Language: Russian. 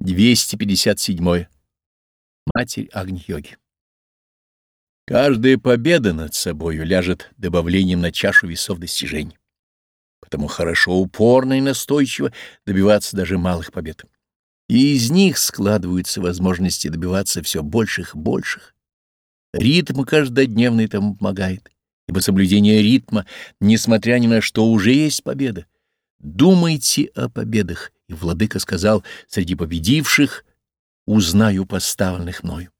257. Матерь Агни-йоги. Каждая победа над собою ляжет добавлением на чашу весов достижений. Потому хорошо упорно и настойчиво добиваться даже малых побед. И из них складываются возможности добиваться все больших и больших. Ритм каждодневный тому помогает, ибо соблюдение ритма, несмотря ни на что, уже есть победа. Думайте о победах, и владыка сказал, среди победивших узнаю поставленных мною.